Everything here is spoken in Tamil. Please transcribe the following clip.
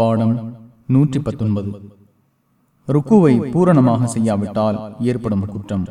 பாடம் நூற்றி பத்தொன்பது. ருக்குவை பூரணமாக செய்யாவிட்டால் ஏற்படும் குற்றம்.